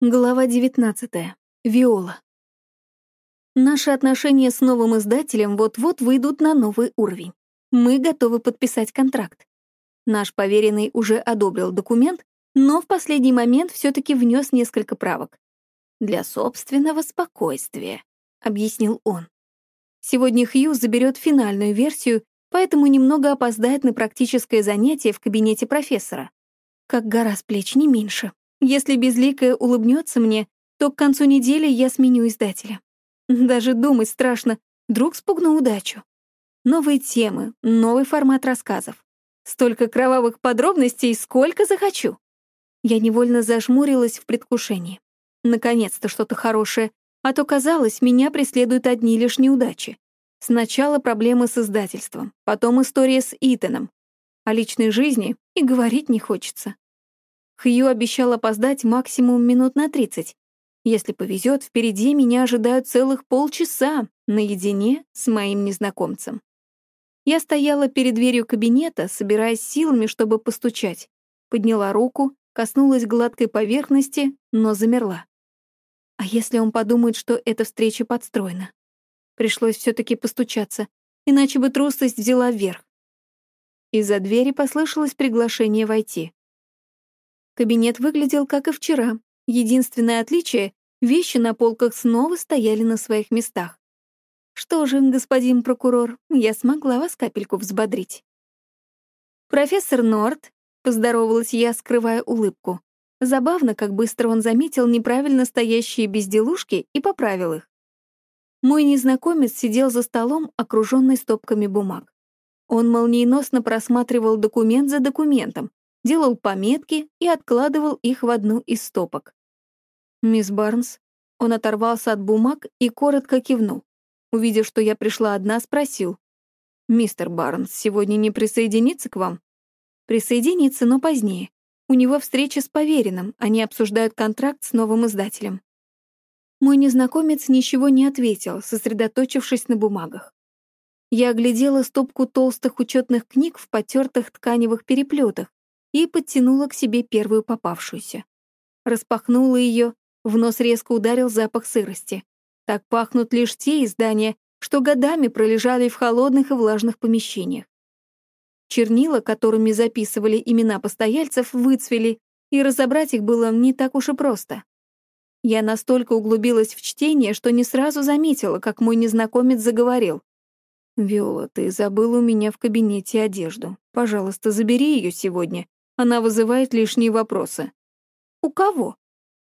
Глава 19. Виола. Наши отношения с новым издателем вот-вот выйдут на новый уровень. Мы готовы подписать контракт. Наш поверенный уже одобрил документ, но в последний момент все таки внес несколько правок. «Для собственного спокойствия», — объяснил он. Сегодня Хью заберет финальную версию, поэтому немного опоздает на практическое занятие в кабинете профессора. Как гора с плеч, не меньше. Если Безликая улыбнется мне, то к концу недели я сменю издателя. Даже думать страшно, вдруг спугну удачу. Новые темы, новый формат рассказов. Столько кровавых подробностей, сколько захочу. Я невольно зажмурилась в предвкушении. Наконец-то что-то хорошее, а то, казалось, меня преследуют одни лишь неудачи. Сначала проблемы с издательством, потом история с Итаном. О личной жизни и говорить не хочется. Хью обещал опоздать максимум минут на 30. Если повезет, впереди меня ожидают целых полчаса наедине с моим незнакомцем. Я стояла перед дверью кабинета, собираясь силами, чтобы постучать. Подняла руку, коснулась гладкой поверхности, но замерла. А если он подумает, что эта встреча подстроена? Пришлось все таки постучаться, иначе бы трусость взяла вверх. Из-за двери послышалось приглашение войти. Кабинет выглядел как и вчера. Единственное отличие — вещи на полках снова стояли на своих местах. Что же, господин прокурор, я смогла вас капельку взбодрить. Профессор Норт, поздоровалась я, скрывая улыбку. Забавно, как быстро он заметил неправильно стоящие безделушки и поправил их. Мой незнакомец сидел за столом, окруженный стопками бумаг. Он молниеносно просматривал документ за документом, делал пометки и откладывал их в одну из стопок. «Мисс Барнс?» Он оторвался от бумаг и коротко кивнул. Увидев, что я пришла одна, спросил. «Мистер Барнс сегодня не присоединится к вам?» «Присоединится, но позднее. У него встреча с поверенным, они обсуждают контракт с новым издателем». Мой незнакомец ничего не ответил, сосредоточившись на бумагах. Я оглядела стопку толстых учетных книг в потертых тканевых переплетах, и подтянула к себе первую попавшуюся. Распахнула ее, в нос резко ударил запах сырости. Так пахнут лишь те издания, что годами пролежали в холодных и влажных помещениях. Чернила, которыми записывали имена постояльцев, выцвели, и разобрать их было не так уж и просто. Я настолько углубилась в чтение, что не сразу заметила, как мой незнакомец заговорил. «Виола, ты забыл у меня в кабинете одежду. Пожалуйста, забери ее сегодня. Она вызывает лишние вопросы. «У кого?»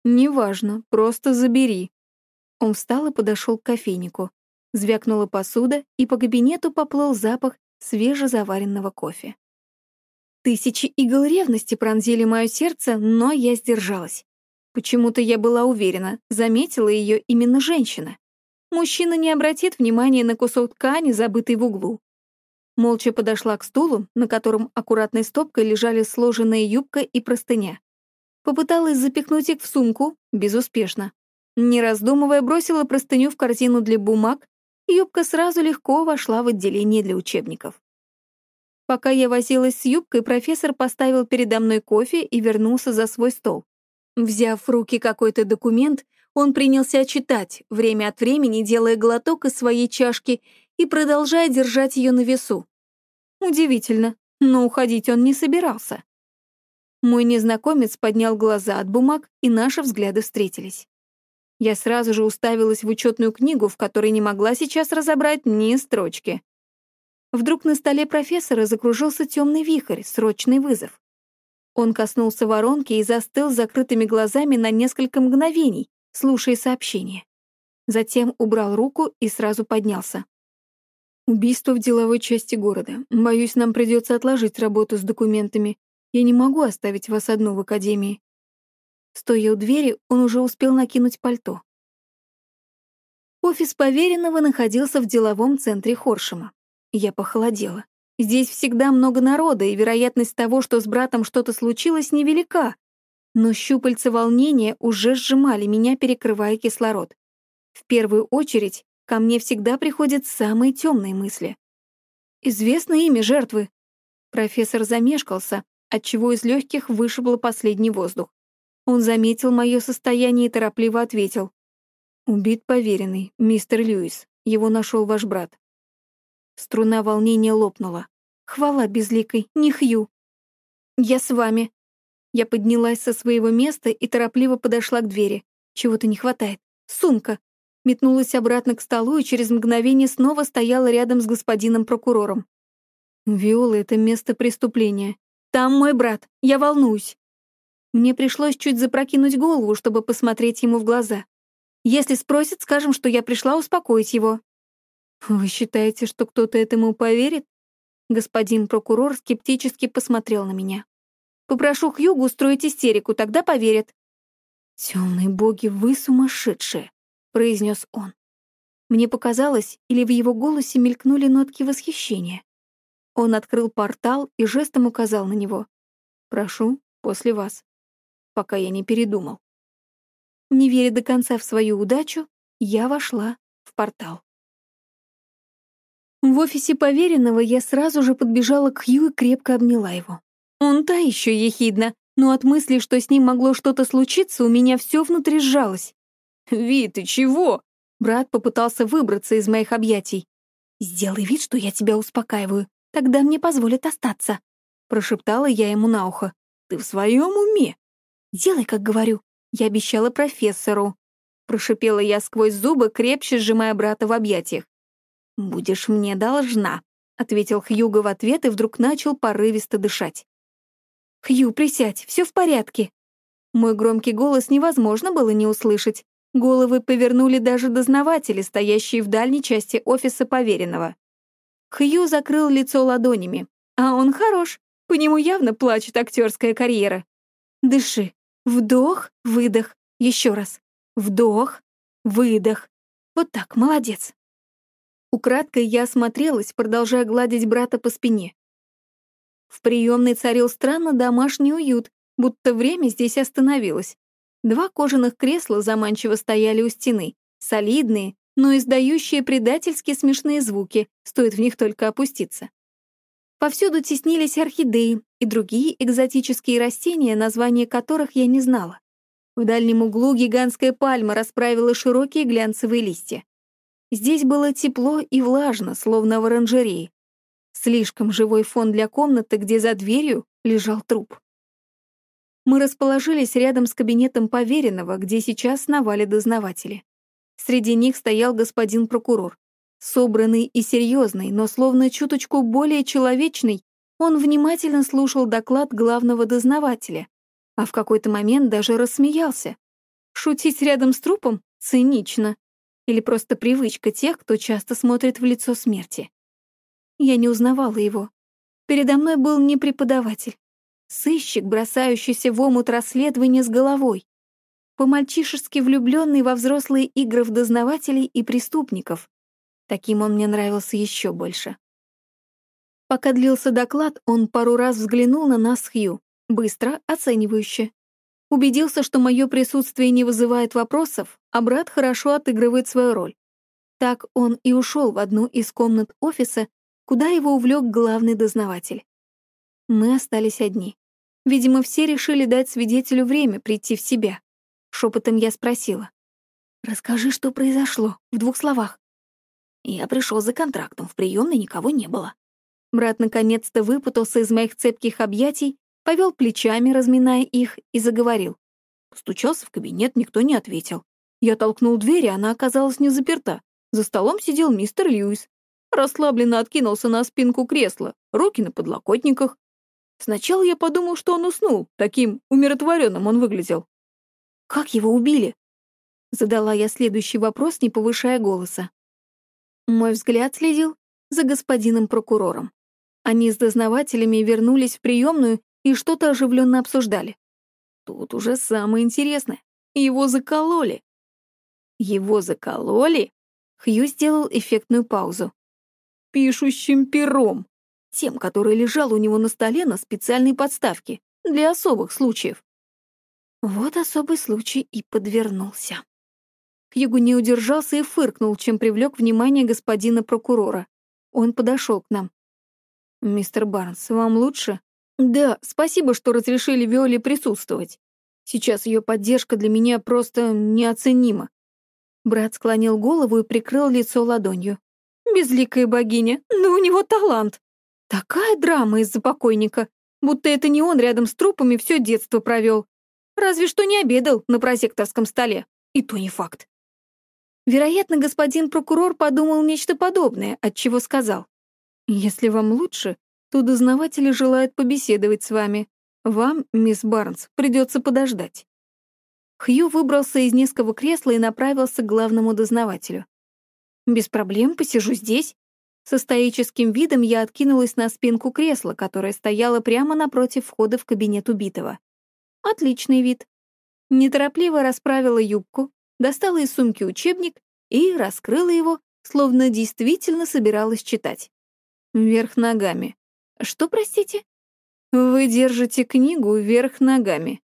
«Неважно, просто забери». Он встал и подошел к кофейнику. Звякнула посуда, и по кабинету поплыл запах свежезаваренного кофе. Тысячи игл ревности пронзили мое сердце, но я сдержалась. Почему-то я была уверена, заметила ее именно женщина. Мужчина не обратит внимания на кусок ткани, забытый в углу. Молча подошла к стулу, на котором аккуратной стопкой лежали сложенная юбка и простыня. Попыталась запихнуть их в сумку, безуспешно. Не раздумывая, бросила простыню в корзину для бумаг, и юбка сразу легко вошла в отделение для учебников. Пока я возилась с юбкой, профессор поставил передо мной кофе и вернулся за свой стол. Взяв в руки какой-то документ, он принялся читать, время от времени делая глоток из своей чашки и продолжая держать ее на весу. Удивительно, но уходить он не собирался. Мой незнакомец поднял глаза от бумаг, и наши взгляды встретились. Я сразу же уставилась в учетную книгу, в которой не могла сейчас разобрать ни строчки. Вдруг на столе профессора закружился темный вихрь, срочный вызов. Он коснулся воронки и застыл с закрытыми глазами на несколько мгновений, слушая сообщение. Затем убрал руку и сразу поднялся. Убийство в деловой части города. Боюсь, нам придется отложить работу с документами. Я не могу оставить вас одну в академии. Стоя у двери, он уже успел накинуть пальто. Офис поверенного находился в деловом центре Хоршема. Я похолодела. Здесь всегда много народа, и вероятность того, что с братом что-то случилось, невелика. Но щупальца волнения уже сжимали меня, перекрывая кислород. В первую очередь ко мне всегда приходят самые темные мысли. Известно имя жертвы. Профессор замешкался, отчего из легких вышибло последний воздух. Он заметил мое состояние и торопливо ответил. «Убит поверенный, мистер Льюис. Его нашел ваш брат». Струна волнения лопнула. «Хвала безликой, не Хью». «Я с вами». Я поднялась со своего места и торопливо подошла к двери. Чего-то не хватает. Сумка. Метнулась обратно к столу и через мгновение снова стояла рядом с господином прокурором. «Виола — это место преступления. Там мой брат. Я волнуюсь». Мне пришлось чуть запрокинуть голову, чтобы посмотреть ему в глаза. Если спросит, скажем, что я пришла успокоить его. Вы считаете, что кто-то этому поверит? Господин прокурор скептически посмотрел на меня. Попрошу Хьюгу устроить истерику, тогда поверят. Темные боги, вы сумасшедшие, произнес он. Мне показалось, или в его голосе мелькнули нотки восхищения. Он открыл портал и жестом указал на него. «Прошу, после вас» пока я не передумал. Не веря до конца в свою удачу, я вошла в портал. В офисе поверенного я сразу же подбежала к Хью и крепко обняла его. Он та еще ехидно, но от мысли, что с ним могло что-то случиться, у меня все внутри сжалось. «Ви, ты чего?» Брат попытался выбраться из моих объятий. «Сделай вид, что я тебя успокаиваю, тогда мне позволят остаться», прошептала я ему на ухо. «Ты в своем уме? «Делай, как говорю. Я обещала профессору». Прошипела я сквозь зубы, крепче сжимая брата в объятиях. «Будешь мне должна», — ответил Хьюго в ответ и вдруг начал порывисто дышать. «Хью, присядь, все в порядке». Мой громкий голос невозможно было не услышать. Головы повернули даже дознаватели, стоящие в дальней части офиса поверенного. Хью закрыл лицо ладонями. А он хорош, по нему явно плачет актерская карьера. «Дыши, Вдох, выдох, еще раз. Вдох, выдох. Вот так, молодец. Украдкой я осмотрелась, продолжая гладить брата по спине. В приемной царил странно домашний уют, будто время здесь остановилось. Два кожаных кресла заманчиво стояли у стены, солидные, но издающие предательски смешные звуки, стоит в них только опуститься. Повсюду теснились орхидеи и другие экзотические растения, названия которых я не знала. В дальнем углу гигантская пальма расправила широкие глянцевые листья. Здесь было тепло и влажно, словно в оранжерее. Слишком живой фон для комнаты, где за дверью лежал труп. Мы расположились рядом с кабинетом поверенного, где сейчас сновали дознаватели. Среди них стоял господин прокурор. Собранный и серьезный, но словно чуточку более человечный, он внимательно слушал доклад главного дознавателя, а в какой-то момент даже рассмеялся. Шутить рядом с трупом цинично. Или просто привычка тех, кто часто смотрит в лицо смерти. Я не узнавала его. Передо мной был не преподаватель. Сыщик, бросающийся в омут расследования с головой. По-мальчишески влюбленный во взрослые игры в дознавателей и преступников. Таким он мне нравился еще больше. Пока длился доклад, он пару раз взглянул на нас Хью, быстро, оценивающе. Убедился, что мое присутствие не вызывает вопросов, а брат хорошо отыгрывает свою роль. Так он и ушел в одну из комнат офиса, куда его увлек главный дознаватель. Мы остались одни. Видимо, все решили дать свидетелю время прийти в себя. Шепотом я спросила. «Расскажи, что произошло, в двух словах». Я пришел за контрактом, в приемной никого не было. Брат наконец-то выпутался из моих цепких объятий, повел плечами, разминая их, и заговорил. Стучался в кабинет, никто не ответил. Я толкнул дверь, и она оказалась не заперта. За столом сидел мистер Льюис. Расслабленно откинулся на спинку кресла, руки на подлокотниках. Сначала я подумал, что он уснул, таким умиротворенным он выглядел. «Как его убили?» Задала я следующий вопрос, не повышая голоса. Мой взгляд следил за господином прокурором. Они с дознавателями вернулись в приемную и что-то оживленно обсуждали. Тут уже самое интересное. Его закололи. Его закололи? Хью сделал эффектную паузу. Пишущим пером. Тем, который лежал у него на столе на специальной подставке. Для особых случаев. Вот особый случай и подвернулся. Хьюго не удержался и фыркнул, чем привлек внимание господина прокурора. Он подошел к нам. «Мистер Барнс, вам лучше?» «Да, спасибо, что разрешили Виоле присутствовать. Сейчас ее поддержка для меня просто неоценима. Брат склонил голову и прикрыл лицо ладонью. Безликая богиня, но у него талант. Такая драма из-за покойника, будто это не он рядом с трупами все детство провел. Разве что не обедал на прозекторском столе. И то не факт. Вероятно, господин прокурор подумал нечто подобное, отчего сказал. «Если вам лучше, то дознаватели желают побеседовать с вами. Вам, мисс Барнс, придется подождать». Хью выбрался из низкого кресла и направился к главному дознавателю. «Без проблем, посижу здесь». Со стоическим видом я откинулась на спинку кресла, которое стояло прямо напротив входа в кабинет убитого. Отличный вид. Неторопливо расправила юбку, достала из сумки учебник и раскрыла его, словно действительно собиралась читать. Вверх ногами. Что, простите? Вы держите книгу вверх ногами.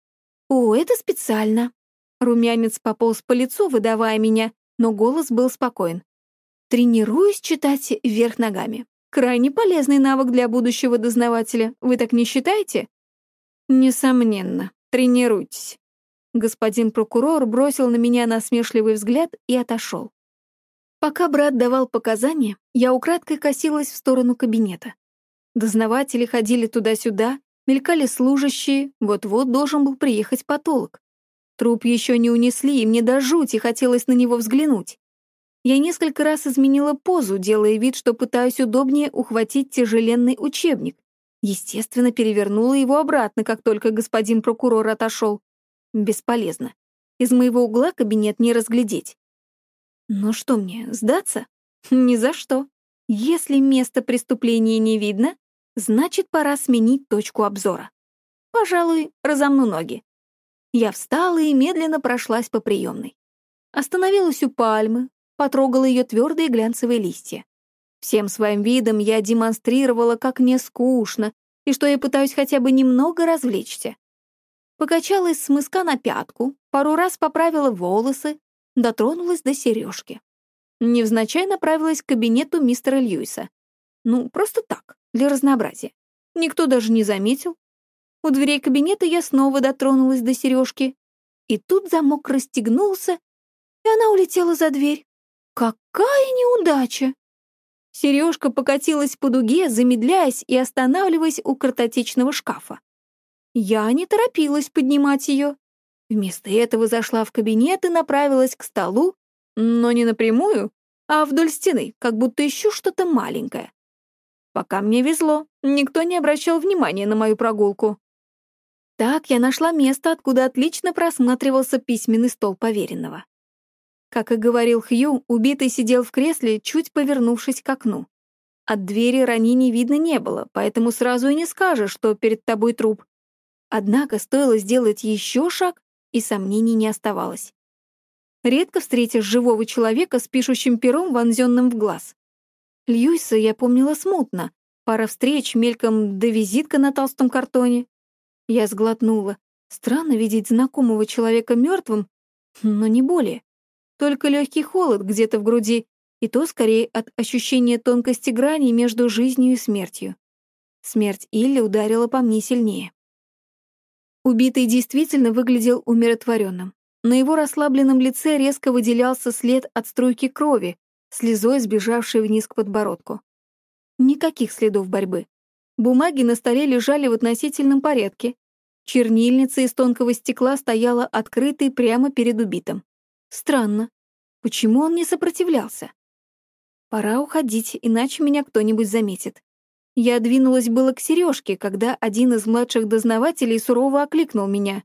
О, это специально. Румянец пополз по лицу, выдавая меня, но голос был спокоен. Тренируюсь читать вверх ногами. Крайне полезный навык для будущего дознавателя. Вы так не считаете? Несомненно. Тренируйтесь. Господин прокурор бросил на меня насмешливый взгляд и отошел. Пока брат давал показания, я украдкой косилась в сторону кабинета. Дознаватели ходили туда-сюда, мелькали служащие, вот-вот должен был приехать патолог. Труп еще не унесли, и мне до жути хотелось на него взглянуть. Я несколько раз изменила позу, делая вид, что пытаюсь удобнее ухватить тяжеленный учебник. Естественно, перевернула его обратно, как только господин прокурор отошел. Бесполезно. Из моего угла кабинет не разглядеть. Ну что мне, сдаться? Ни за что. Если место преступления не видно, значит, пора сменить точку обзора. Пожалуй, разомну ноги. Я встала и медленно прошлась по приемной. Остановилась у пальмы, потрогала ее твердые глянцевые листья. Всем своим видом я демонстрировала, как мне скучно, и что я пытаюсь хотя бы немного развлечься. Покачалась с мыска на пятку, пару раз поправила волосы, дотронулась до сережки. Невзначай направилась к кабинету мистера Льюиса. Ну, просто так, для разнообразия. Никто даже не заметил. У дверей кабинета я снова дотронулась до сережки. И тут замок расстегнулся, и она улетела за дверь. Какая неудача! Сережка покатилась по дуге, замедляясь и останавливаясь у картотечного шкафа. Я не торопилась поднимать ее. Вместо этого зашла в кабинет и направилась к столу, но не напрямую, а вдоль стены, как будто ищу что-то маленькое. Пока мне везло, никто не обращал внимания на мою прогулку. Так я нашла место, откуда отлично просматривался письменный стол поверенного. Как и говорил Хью, убитый сидел в кресле, чуть повернувшись к окну. От двери ранений видно не было, поэтому сразу и не скажешь, что перед тобой труп. Однако стоило сделать еще шаг, и сомнений не оставалось. Редко встретишь живого человека с пишущим пером, вонзенным в глаз. Льюиса я помнила смутно. Пара встреч, мельком да визитка на толстом картоне. Я сглотнула. Странно видеть знакомого человека мертвым, но не более. Только легкий холод где-то в груди, и то скорее от ощущения тонкости грани между жизнью и смертью. Смерть Илли ударила по мне сильнее. Убитый действительно выглядел умиротворенным. На его расслабленном лице резко выделялся след от струйки крови, слезой сбежавшей вниз к подбородку. Никаких следов борьбы. Бумаги на столе лежали в относительном порядке. Чернильница из тонкого стекла стояла открытой прямо перед убитым. Странно. Почему он не сопротивлялся? Пора уходить, иначе меня кто-нибудь заметит. Я двинулась было к сережке, когда один из младших дознавателей сурово окликнул меня.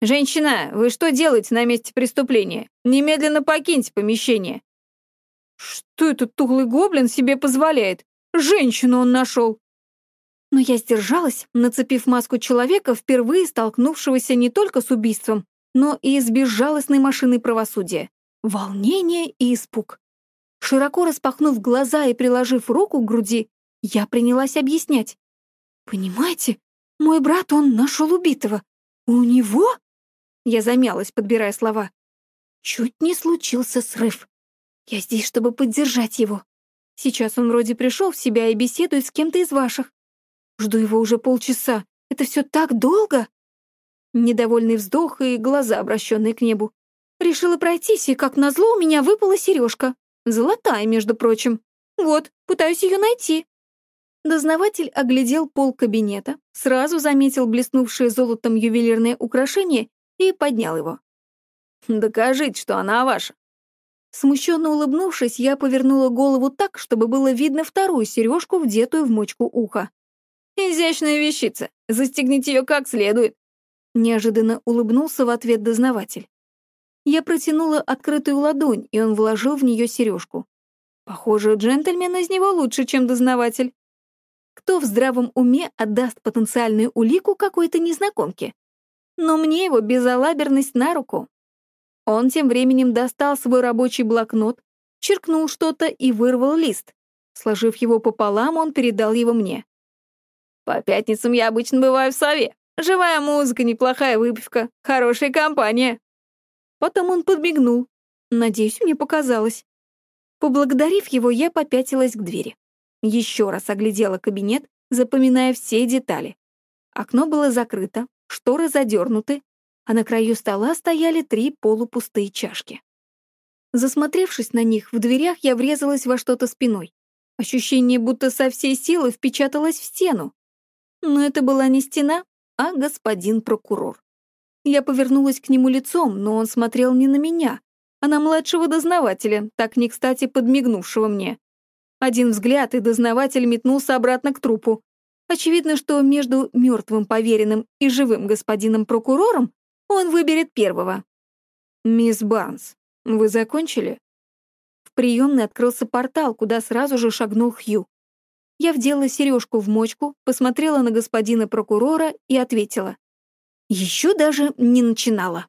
«Женщина, вы что делаете на месте преступления? Немедленно покиньте помещение!» «Что этот тухлый гоблин себе позволяет? Женщину он нашел!» Но я сдержалась, нацепив маску человека, впервые столкнувшегося не только с убийством, но и с безжалостной машиной правосудия. Волнение и испуг. Широко распахнув глаза и приложив руку к груди, я принялась объяснять. «Понимаете, мой брат, он нашел убитого. У него...» Я замялась, подбирая слова. Чуть не случился срыв. Я здесь, чтобы поддержать его. Сейчас он вроде пришел в себя и беседует с кем-то из ваших. Жду его уже полчаса. Это все так долго?» Недовольный вздох и глаза, обращенные к небу. Решила пройтись, и, как назло, у меня выпала сережка. Золотая, между прочим. Вот, пытаюсь ее найти. Дознаватель оглядел пол кабинета, сразу заметил блеснувшее золотом ювелирное украшение и поднял его. «Докажите, что она ваша». Смущенно улыбнувшись, я повернула голову так, чтобы было видно вторую сережку, вдетую в мочку уха. «Изящная вещица. Застегните ее как следует». Неожиданно улыбнулся в ответ дознаватель. Я протянула открытую ладонь, и он вложил в нее сережку. Похоже, джентльмен из него лучше, чем дознаватель. Кто в здравом уме отдаст потенциальную улику какой-то незнакомке? Но мне его безалаберность на руку. Он тем временем достал свой рабочий блокнот, черкнул что-то и вырвал лист. Сложив его пополам, он передал его мне. «По пятницам я обычно бываю в сове. Живая музыка, неплохая выпивка, хорошая компания». Потом он подмигнул. Надеюсь, мне показалось. Поблагодарив его, я попятилась к двери. Еще раз оглядела кабинет, запоминая все детали. Окно было закрыто, шторы задернуты, а на краю стола стояли три полупустые чашки. Засмотревшись на них, в дверях я врезалась во что-то спиной. Ощущение, будто со всей силы впечаталась в стену. Но это была не стена, а господин прокурор. Я повернулась к нему лицом, но он смотрел не на меня, а на младшего дознавателя, так не кстати подмигнувшего мне. Один взгляд, и дознаватель метнулся обратно к трупу. Очевидно, что между мертвым поверенным и живым господином прокурором он выберет первого. «Мисс Барнс, вы закончили?» В приемной открылся портал, куда сразу же шагнул Хью. Я вдела сережку в мочку, посмотрела на господина прокурора и ответила. Еще даже не начинала.